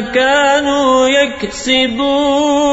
كانوا يكسبون.